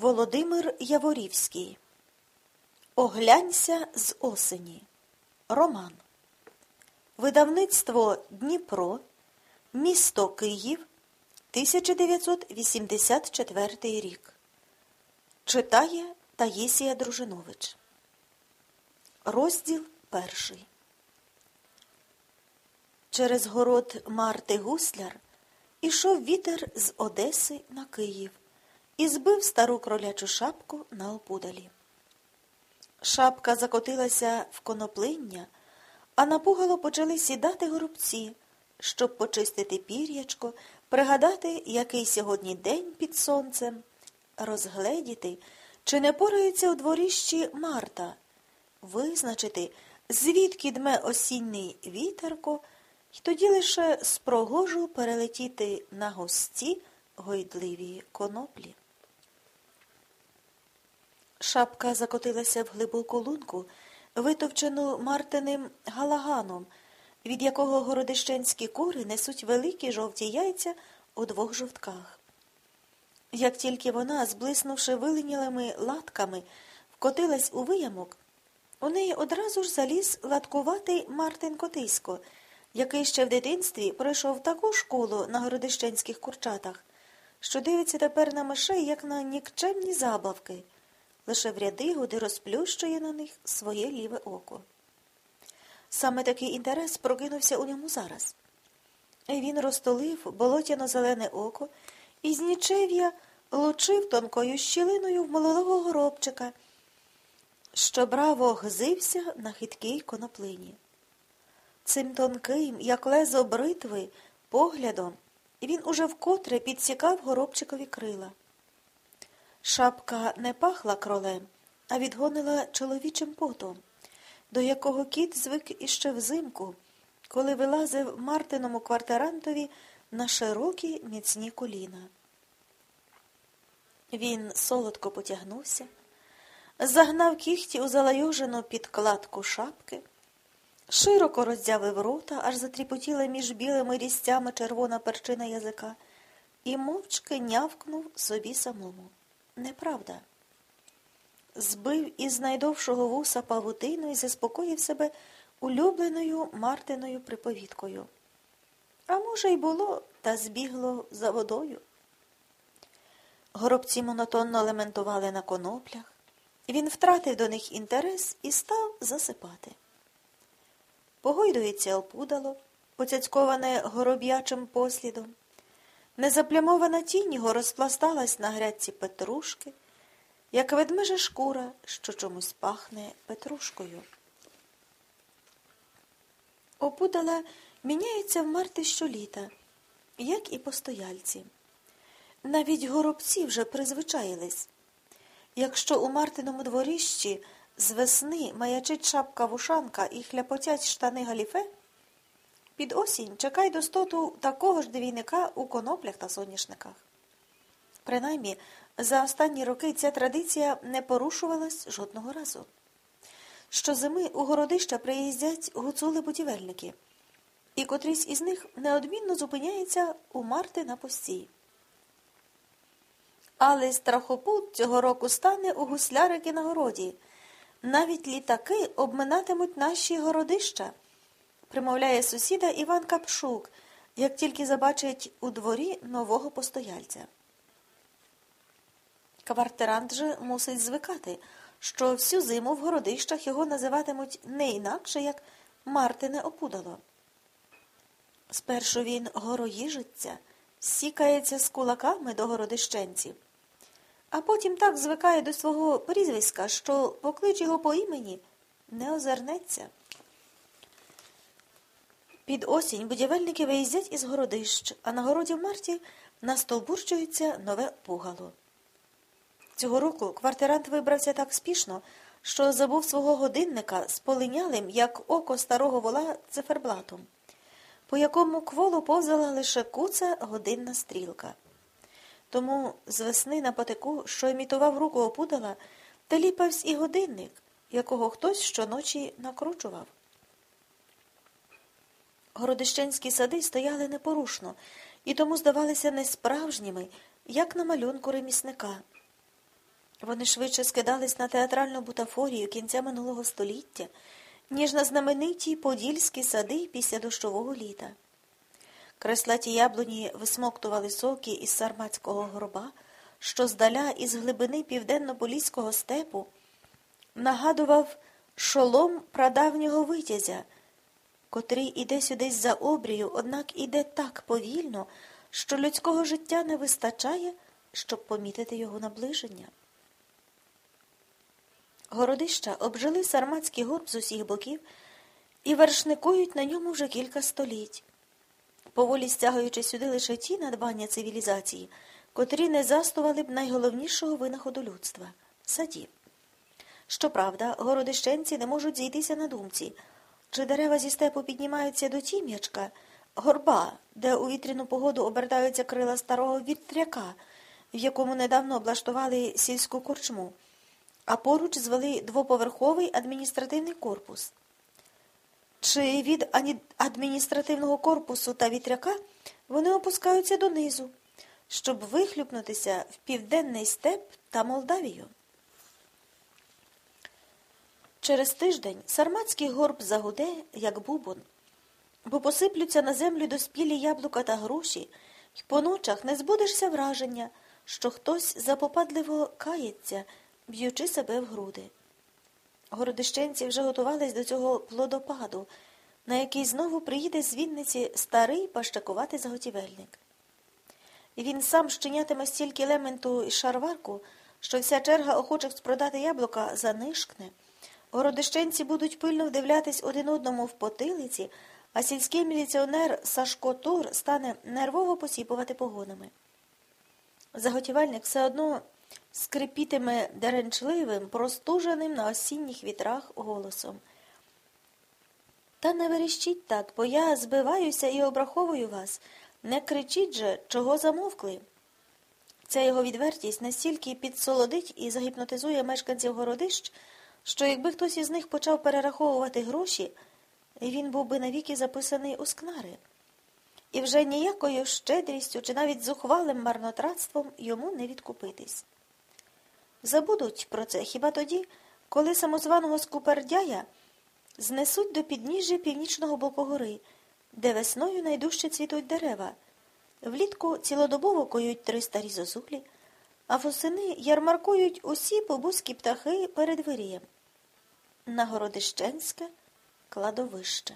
Володимир Яворівський Оглянься з осені. Роман. Видавництво Дніпро. Місто Київ. 1984 рік. Читає Таїсія Дружинович. Розділ перший. Через город Марти Гусляр ішов вітер з Одеси на Київ і збив стару кролячу шапку на опудалі. Шапка закотилася в коноплиння, а на пугало почали сідати горобці, щоб почистити пір'ячко, пригадати, який сьогодні день під сонцем, розгледіти, чи не порається у дворіщі Марта, визначити, звідки дме осінний вітерко, і тоді лише з прогожу перелетіти на гості гойдливі коноплі. Шапка закотилася в глибоку лунку, витовчену Мартиним галаганом, від якого городищенські кури несуть великі жовті яйця у двох жовтках. Як тільки вона, зблиснувши виленілими латками, вкотилась у виямок, у неї одразу ж заліз латкуватий Мартин Котисько, який ще в дитинстві пройшов таку школу на городищенських курчатах, що дивиться тепер на мишей, як на нікчемні забавки лише в ряди годи розплющує на них своє ліве око. Саме такий інтерес прокинувся у ньому зараз. Він розтолив болотяно-зелене око і з нічев'я лучив тонкою щілиною в молодого горобчика, що браво гзився на хиткій коноплині. Цим тонким, як лезо бритви, поглядом він уже вкотре підсікав горобчикові крила. Шапка не пахла кролем, а відгонила чоловічим потом, до якого кіт звик іще взимку, коли вилазив Мартиному квартирантові на широкі міцні коліна. Він солодко потягнувся, загнав кіхті у залайожену підкладку шапки, широко роздявив рота, аж затріпотіла між білими різцями червона перчина язика, і мовчки нявкнув собі самому. Неправда. Збив із найдовшого вуса павутину і заспокоїв себе улюбленою Мартиною приповідкою. А може, й було, та збігло за водою. Горобці монотонно лементували на коноплях. Він втратив до них інтерес і став засипати. Погойдується опудало, поцяцьковане гороб'ячим послідом. Незаплямована тінь його розпласталась на грядці петрушки, як ведмежа шкура, що чомусь пахне петрушкою. Опудала міняється в марти щоліта, як і постояльці. Навіть горобці вже призвичаїлись. Якщо у Мартиному дворіщі з весни маячить шапка вушанка і хляпотять штани галіфе, під осінь чекай достоту такого ж двійника у коноплях та соняшниках. Принаймні, за останні роки ця традиція не порушувалась жодного разу. Щозими у городища приїздять гуцули-будівельники, і котрийсь із них неодмінно зупиняється у марти на пості. Але страхопут цього року стане у гуслярики на городі. Навіть літаки обминатимуть наші городища примовляє сусіда Іван Капшук, як тільки забачить у дворі нового постояльця. Квартирант же мусить звикати, що всю зиму в городищах його називатимуть не інакше, як Мартине опудало. Спершу він гороїжиться, сікається з кулаками до городищенців, а потім так звикає до свого прізвиська, що поклич його по імені не озирнеться. Під осінь будівельники виїздять із городищ, а на городі в марті настовбурчується нове пугало. Цього року квартирант вибрався так спішно, що забув свого годинника з полинялим, як око старого вола циферблатом, по якому кволу повзала лише куца годинна стрілка. Тому з весни на потеку, що імітував руку опудала, теліпався і годинник, якого хтось щоночі накручував. Городищенські сади стояли непорушно і тому здавалися несправжніми, як на малюнку ремісника. Вони швидше скидались на театральну бутафорію кінця минулого століття, ніж на знамениті подільські сади після дощового літа. Креслаті яблуні висмоктували соки із сарматського горба, що здаля із глибини південно-поліського степу нагадував шолом прадавнього витязя, котрий іде сюди за обрію, однак іде так повільно, що людського життя не вистачає, щоб помітити його наближення. Городища обжили сарматський горб з усіх боків і вершникують на ньому вже кілька століть, поволі стягуючи сюди лише ті надбання цивілізації, котрі не застували б найголовнішого винаходу людства садів. Щоправда, городищенці не можуть зійтися на думці, чи дерева зі степу піднімаються до тім'ячка, горба, де у вітряну погоду обертаються крила старого вітряка, в якому недавно облаштували сільську корчму а поруч звели двоповерховий адміністративний корпус. Чи від адміністративного корпусу та вітряка вони опускаються донизу, щоб вихлюпнутися в південний степ та Молдавію. Через тиждень сарматський горб загуде, як бубон, бо посиплються на землю доспілі яблука та груші, і по ночах не збудешся враження, що хтось запопадливо кається б'ючи себе в груди. Городищенці вже готувались до цього плодопаду, на який знову приїде з Вінниці старий пащакуватий заготівельник. Він сам щенятиме стільки лементу і шарварку, що вся черга охочих спродати яблука занишкне. Городищенці будуть пильно вдивлятись один одному в потилиці, а сільський міліціонер Сашко Тур стане нервово посіпувати погонами. Заготівельник все одно скрипітиме деренчливим, простуженим на осінніх вітрах голосом. Та не верещіть так, бо я збиваюся і обраховую вас. Не кричіть же, чого замовкли. Ця його відвертість настільки підсолодить і загіпнотизує мешканців городищ, що якби хтось із них почав перераховувати гроші, він був би навіки записаний у скнари. І вже ніякою щедрістю чи навіть зухвалим марнотратством йому не відкупитись. Забудуть про це хіба тоді, коли самозваного скупердяя знесуть до підніжжя північного боку гори, де весною найдужче цвітуть дерева. Влітку цілодобово коють три старі зозулі, а восени ярмаркують усі побузькі птахи перед вирієм. На Городищенське кладовище.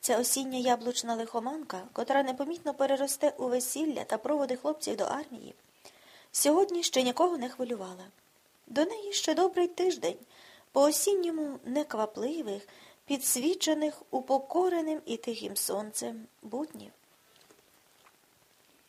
Ця осіння яблучна лихоманка, котра непомітно переросте у весілля та проводи хлопців до армії. Сьогодні ще нікого не хвилювала. До неї ще добрий тиждень, по осінньому неквапливих, підсвічених упокореним і тихим сонцем буднів.